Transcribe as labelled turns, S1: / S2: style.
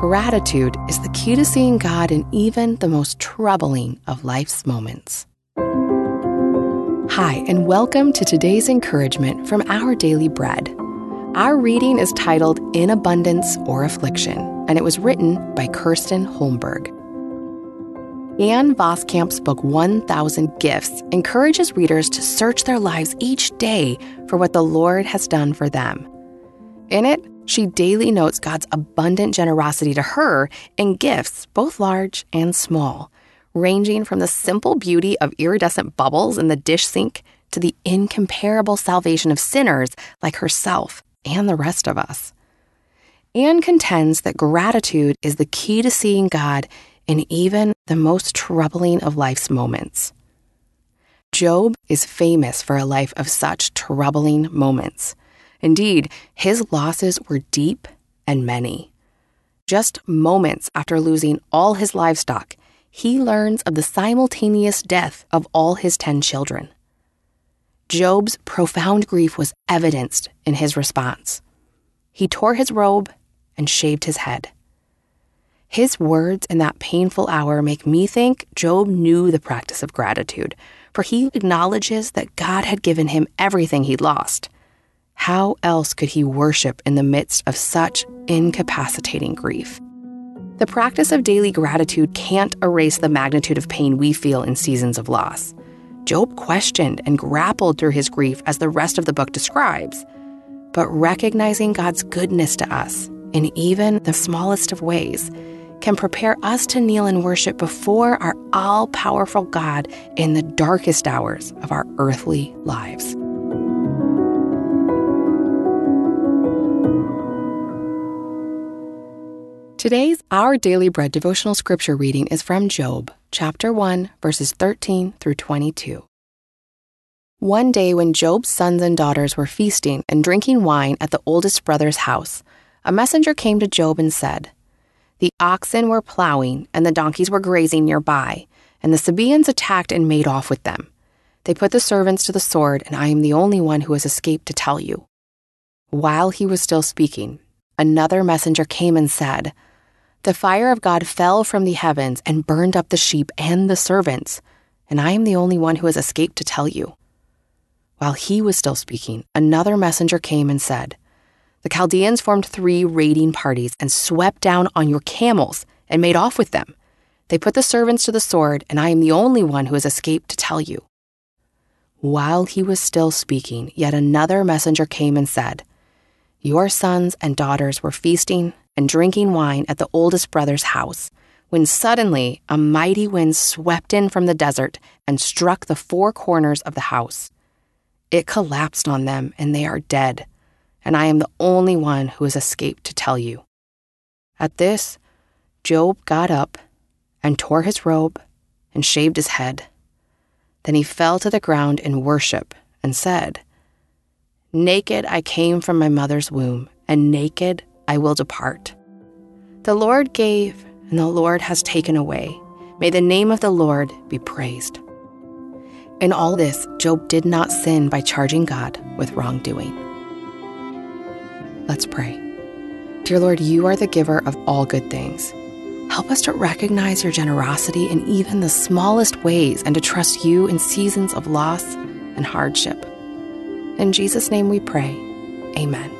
S1: Gratitude is the key to seeing God in even the most troubling of life's moments. Hi, and welcome to today's encouragement from Our Daily Bread. Our reading is titled In Abundance or Affliction, and it was written by Kirsten Holmberg. Ann Voskamp's book 1000 Gifts encourages readers to search their lives each day for what the Lord has done for them. In it, she daily notes God's abundant generosity to her in gifts, both large and small, ranging from the simple beauty of iridescent bubbles in the dish sink to the incomparable salvation of sinners like herself and the rest of us. Ann contends that gratitude is the key to seeing God in even the most troubling of life's moments. Job is famous for a life of such troubling moments. Indeed, his losses were deep and many. Just moments after losing all his livestock, he learns of the simultaneous death of all his ten children. Job's profound grief was evidenced in his response. He tore his robe and shaved his head. His words in that painful hour make me think Job knew the practice of gratitude, for he acknowledges that God had given him everything he'd lost how else could he worship in the midst of such incapacitating grief? The practice of daily gratitude can't erase the magnitude of pain we feel in seasons of loss. Job questioned and grappled through his grief as the rest of the book describes. But recognizing God's goodness to us, in even the smallest of ways, can prepare us to kneel and worship before our all powerful God in the darkest hours of our earthly lives. Today's Our Daily Bread devotional scripture reading is from Job, chapter 1, verses 13 through 22. One day, when Job's sons and daughters were feasting and drinking wine at the oldest brother's house, a messenger came to Job and said, The oxen were plowing and the donkeys were grazing nearby, and the Sabaeans attacked and made off with them. They put the servants to the sword, and I am the only one who has escaped to tell you. While he was still speaking, another messenger came and said, the fire of God fell from the heavens and burned up the sheep and the servants, and I am the only one who has escaped to tell you. While he was still speaking, another messenger came and said, The Chaldeans formed three raiding parties and swept down on your camels and made off with them. They put the servants to the sword, and I am the only one who has escaped to tell you. While he was still speaking, yet another messenger came and said, Your sons and daughters were feasting and drinking wine at the oldest brother's house when suddenly a mighty wind swept in from the desert and struck the four corners of the house. It collapsed on them, and they are dead, and I am the only one who has escaped to tell you. At this, Job got up and tore his robe and shaved his head. Then he fell to the ground in worship and said, Naked I came from my mother's womb, and naked I will depart. The Lord gave, and the Lord has taken away. May the name of the Lord be praised. In all this, Job did not sin by charging God with wrongdoing. Let's pray. Dear Lord, you are the giver of all good things. Help us to recognize your generosity in even the smallest ways and to trust you in seasons of loss and hardship. In Jesus' name we pray. Amen.